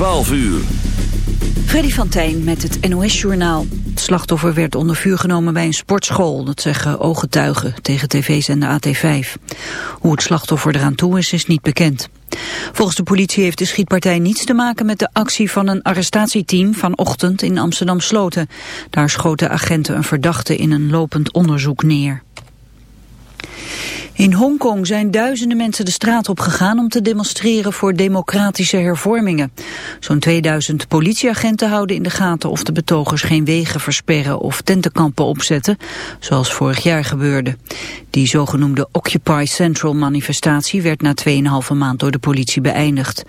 12 uur. Freddy van Tijn met het NOS-journaal. Het slachtoffer werd onder vuur genomen bij een sportschool. Dat zeggen ooggetuigen tegen tv's en de AT5. Hoe het slachtoffer eraan toe is, is niet bekend. Volgens de politie heeft de schietpartij niets te maken met de actie van een arrestatieteam vanochtend in Amsterdam-Sloten. Daar schoten agenten een verdachte in een lopend onderzoek neer. In Hongkong zijn duizenden mensen de straat op gegaan om te demonstreren voor democratische hervormingen. Zo'n 2000 politieagenten houden in de gaten of de betogers geen wegen versperren of tentenkampen opzetten, zoals vorig jaar gebeurde. Die zogenoemde Occupy Central manifestatie werd na 2,5 maand door de politie beëindigd.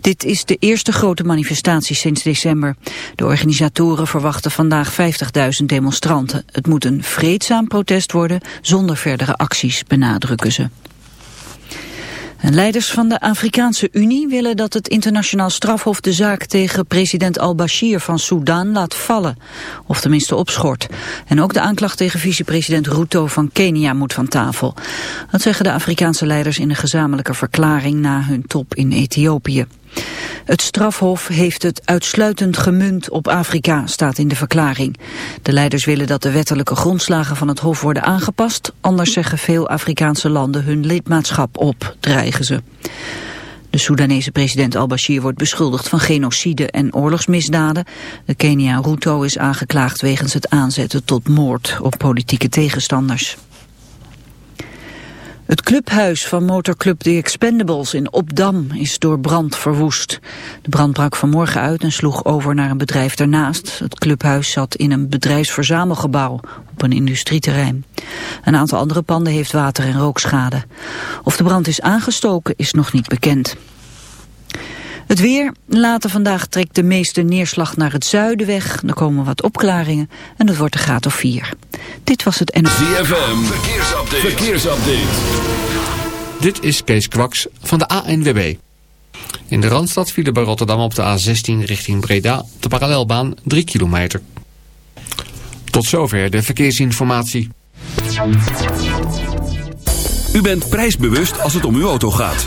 Dit is de eerste grote manifestatie sinds december. De organisatoren verwachten vandaag 50.000 demonstranten. Het moet een vreedzaam protest worden zonder verdere acties benaderen benadrukken ze. Leiders van de Afrikaanse Unie willen dat het internationaal strafhof de zaak tegen president al-Bashir van Soedan laat vallen, of tenminste opschort. En ook de aanklacht tegen vicepresident Ruto van Kenia moet van tafel. Dat zeggen de Afrikaanse leiders in een gezamenlijke verklaring na hun top in Ethiopië. Het strafhof heeft het uitsluitend gemunt op Afrika, staat in de verklaring. De leiders willen dat de wettelijke grondslagen van het hof worden aangepast, anders zeggen veel Afrikaanse landen hun lidmaatschap op, dreigen ze. De Soedanese president al-Bashir wordt beschuldigd van genocide en oorlogsmisdaden. De Kenia Ruto is aangeklaagd wegens het aanzetten tot moord op politieke tegenstanders. Het clubhuis van motorclub The Expendables in Opdam is door brand verwoest. De brand brak vanmorgen uit en sloeg over naar een bedrijf daarnaast. Het clubhuis zat in een bedrijfsverzamelgebouw op een industrieterrein. Een aantal andere panden heeft water- en rookschade. Of de brand is aangestoken is nog niet bekend. Het weer. Later vandaag trekt de meeste neerslag naar het zuiden weg. Er komen wat opklaringen en het wordt een graad of 4. Dit was het NOS. ZFM. Verkeersupdate. Verkeersupdate. Dit is Kees Kwaks van de ANWB. In de Randstad vielen bij Rotterdam op de A16 richting Breda op de parallelbaan 3 kilometer. Tot zover de verkeersinformatie. U bent prijsbewust als het om uw auto gaat.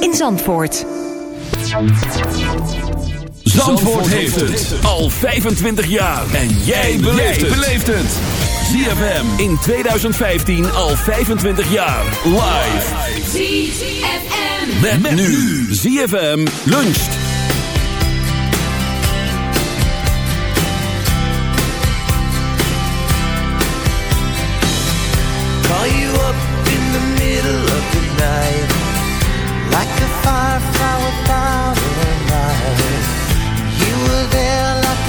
in Zandvoort. Zandvoort heeft het al 25 jaar. En jij beleeft het. ZFM in 2015 al 25 jaar. Live. ZFM. Met, nu. ZFM luncht. Call you up in the middle of the night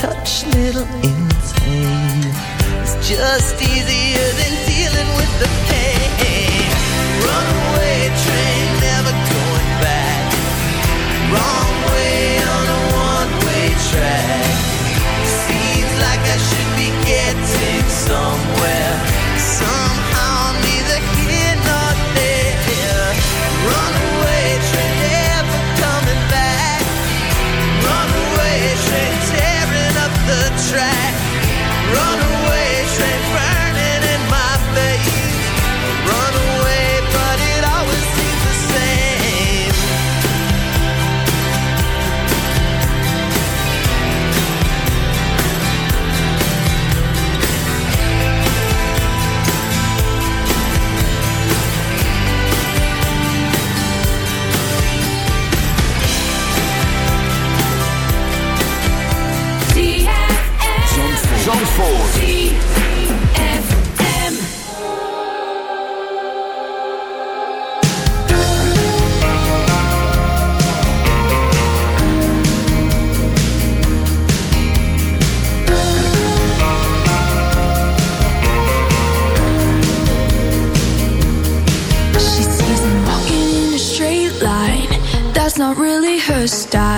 touch, little insane. It's just easier stop.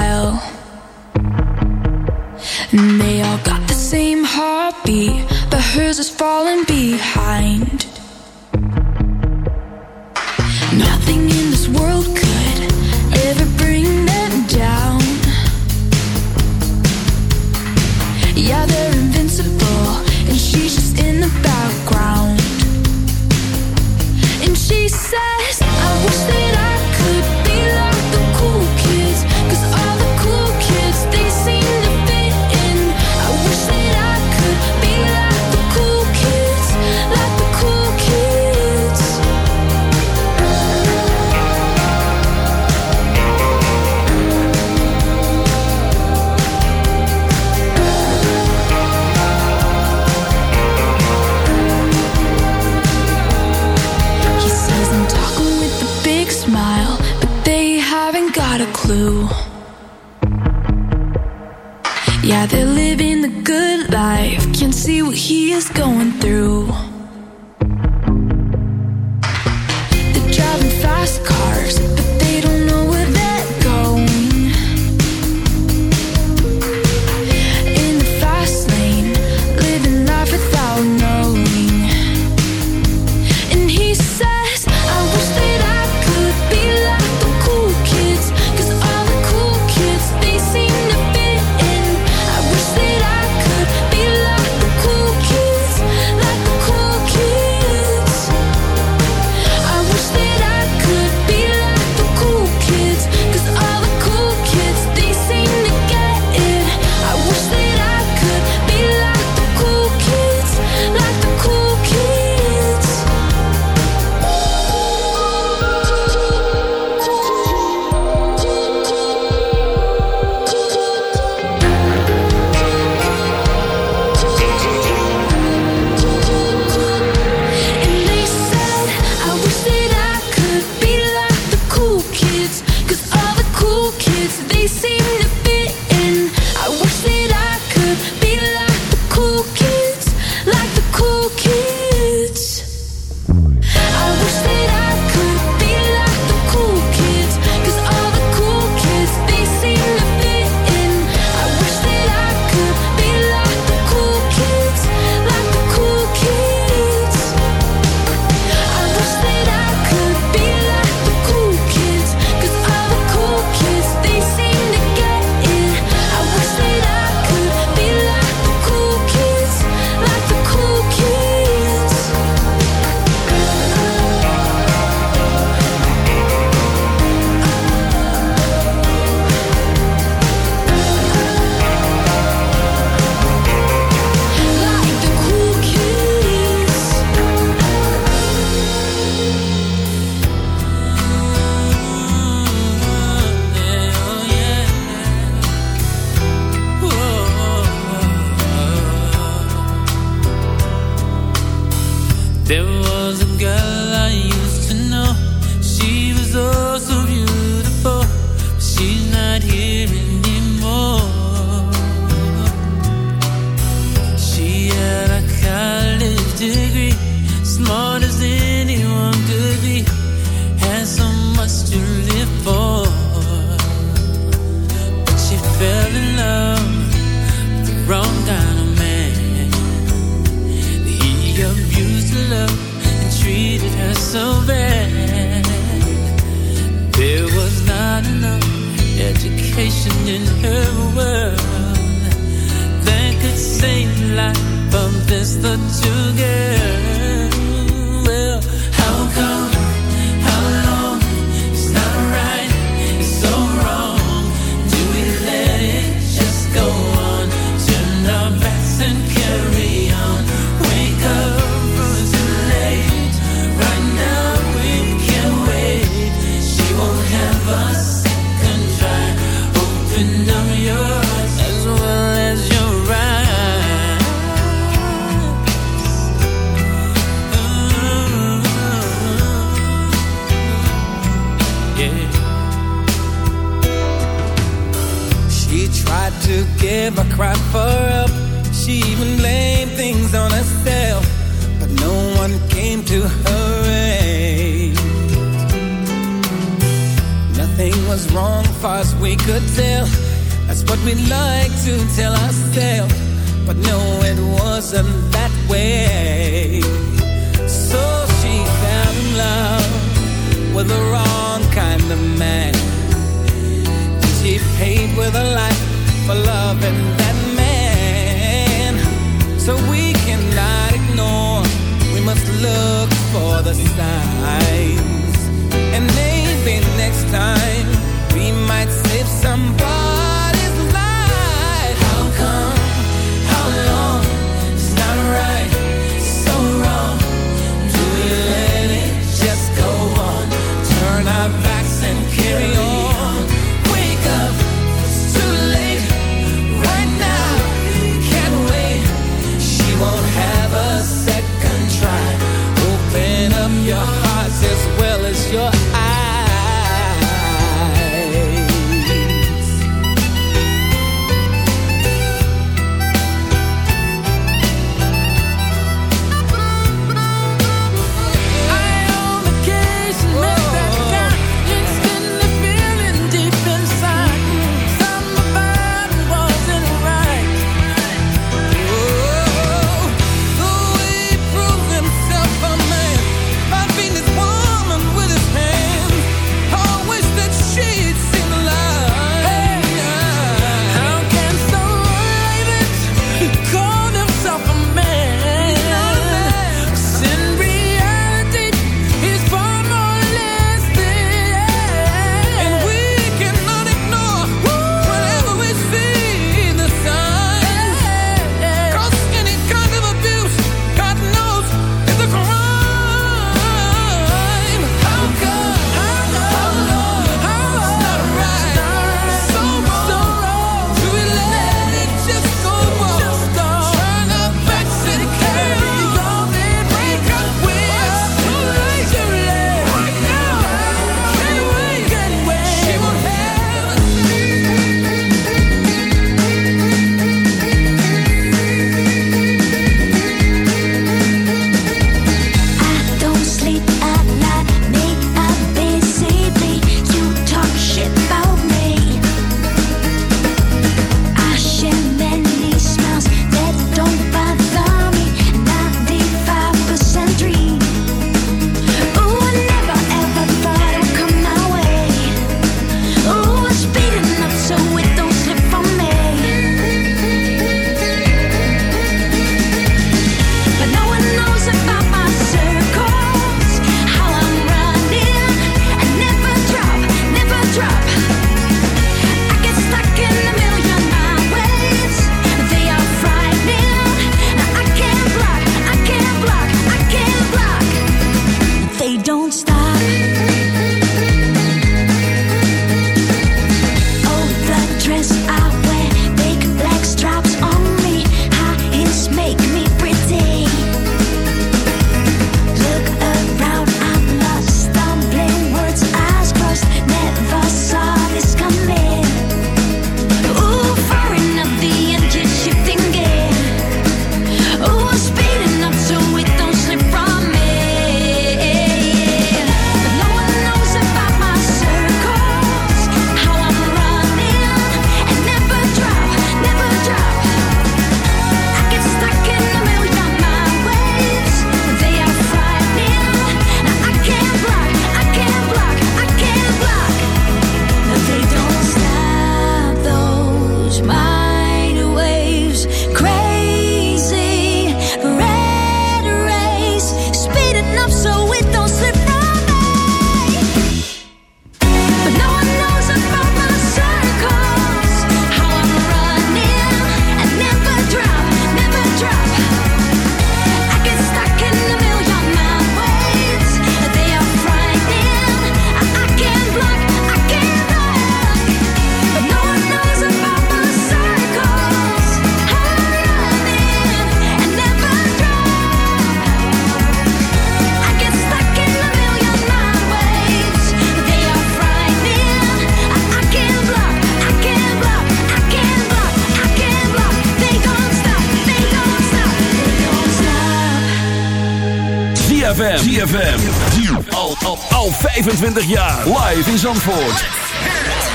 ZFM. ZFM. Al, al, al 25 jaar. Live in Zandvoort.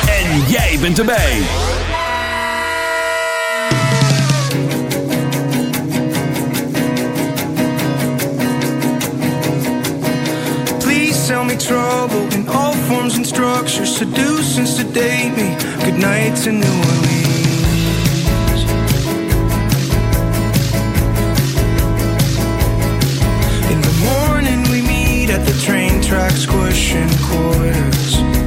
En jij bent erbij. Please tell me trouble in all forms and structures. Seduce and sedate me. Good night to New Orleans. the train track squishing quarters.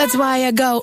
That's why I go.